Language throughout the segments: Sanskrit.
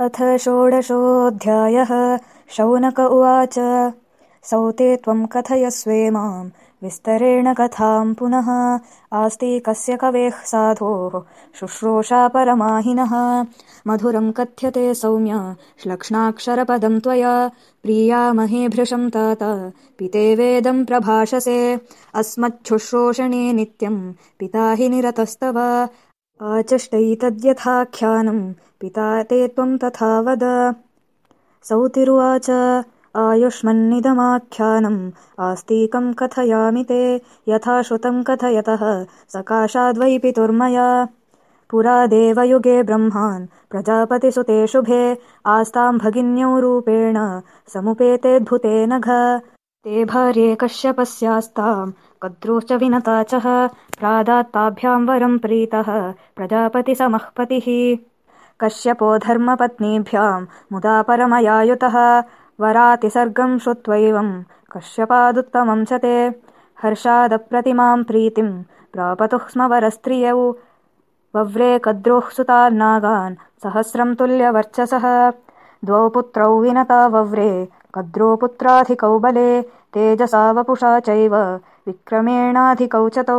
अथ षोडशोऽध्यायः। शौनक उवाच सौते त्वं कथयस्वे मां विस्तरेण कथां पुनः आस्तिकस्य कवेः साधोः शुश्रूषा परमाहिनः। मधुरं कथ्यते सौम्य श्लक्ष्णाक्षरपदं त्वया प्रीयामहे भृशं तात पिते वेदं प्रभाषसे अस्मच्छुश्रोषणे नित्यं पिता हि निरतस्तव आचष्टैतद्यथाख्यानं पिता ते त्वं तथा वद। सौतिरुवाच आयुष्मन्निदमाख्यानम्। आस्तीकं कथयामि ते यथा श्रुतं कथयतः। सकाशाद्वै पितुर्मया पुरा देवयुगे ब्रह्मान्। प्रजापतिसुते शुभे। आस्तां भगिन्यौ रूपेण समुपेतेऽद्भुते नघ ते भार्ये कश्यपस्यास्तां कद्रोश्च विनता च प्रादात्ताभ्यां वरं प्रीतः प्रजापतिसमःपतिः। कश्यपो धर्मपत्नीभ्यां मुदा परमयायुतः वरातिसर्गं श्रुत्वैवं कश्यपादुत्तमं च ते। हर्षादप्रतिमां प्रीतिं प्रापतुः स्म वरस्त्रियौ वव्रे कद्रोः सुतान्नागान् सहस्रं तुल्यवर्चसः। द्वौ पुत्रौ विनता वव्रे कद्रो पुत्राधिकौ बले तेजसा वपुषा चैव विक्रमेणाधिकौ च तौ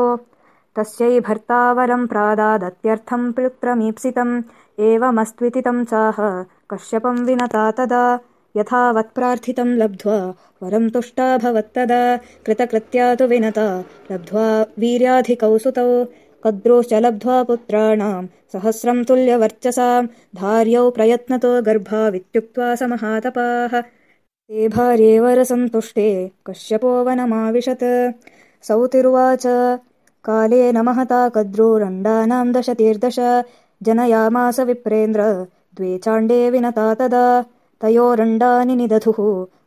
तस्यै भर्ता वरं प्रादादत्यर्थं एवमस्त्विति तं चाह कश्यपं विनता तदा यथावत्प्रार्थितं लब्ध्वा वरं तुष्टा भवत्तदा कृतकृत्या तु विनता लब्ध्वा वीर्याधिकौ सुतौ कद्रोश्च लब्ध्वा पुत्राणां सहस्रं तुल्यवर्चसां धार्यौ प्रयत्नतो गर्भावित्युक्त्वा समहातपाः ते भार्ये वरसन्तुष्टे कश्यपो वनमाविशत्। सौतिरुवाच कालेन महता कद्रोरण्डानां दशतीर्दश। जनयामास विप्रेन्द्र द्वे चाण्डे विनता तदा। तयोरण्डानि निदधुः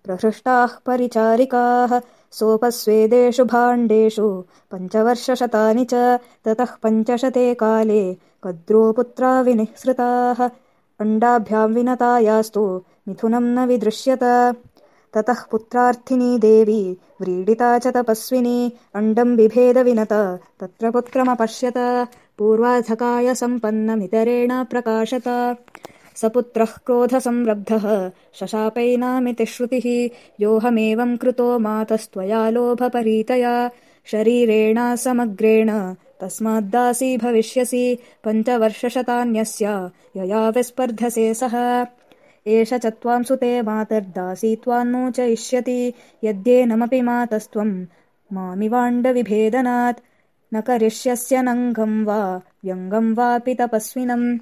प्रहृष्टाः परिचारिकाः। सोपस्वेदेषु भाण्डेषु पञ्चवर्षशतानि च। ततः पञ्चशते काले कद्रो पुत्रा विनिःसृताः। अण्डाभ्यां विनतायास्तु मिथुनं न विदृश्यत ततः पुत्रार्थिनी देवी व्रीडिता च तपस्विनी अण्डं बिभेदविनत तत्र पुत्रमपश्यत पूर्वाधकाय सम्पन्नमितरेण प्रकाशत। स पुत्रः क्रोधसंरब्धः शशापैनामिति श्रुतिः योऽहमेवं कृतो मातस्त्वया लोभपरीतया शरीरेण समग्रेण तस्माद्दासी भविष्यसि पञ्चवर्षशतान्यस्य यया विस्पर्धसे सः एष च त्वां सुते मातर्दासी त्वान्नोचयिष्यति यद्येनमपि मातस्त्वं। मामिवाण्डविभेदनात् न करिष्यस्य नङ्गं वा व्यङ्गं वापि तपस्विनम्।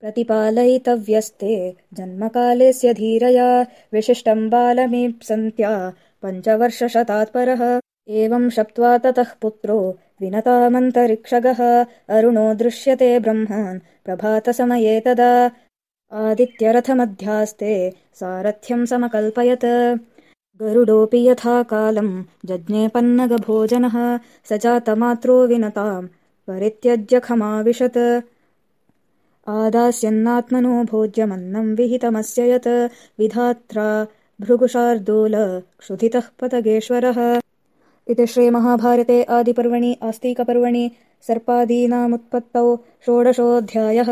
प्रतिपालयितव्यस्ते जन्मकालेऽस्य धीरया विशिष्टं बालमीप्सन्त्या पञ्चवर्षशतात्परः। एवं शप्त्वा ततः पुत्रो विनतामन्तरिक्षगः अरुणो दृश्यते ब्रह्मान् प्रभातसमये तदा आदित्यरथमध्यास्ते सारथ्यं समकल्पयत्। गरुडोऽपि यथा कालं जज्ञेपन्नगभोजनः स जातमात्रो विनतां परित्यज्यखमाविशत् आदास्यन्नात्मनो भोज्यमन्नं विहितमस्य यत् विधात्रा भृगुशार्दूल क्षुधितः पतगेश्वरः। इति श्रीमहाभारते आदिपर्वणि आस्तिकपर्वणि सर्पादीनामुत्पत्तौ षोडशोऽध्यायः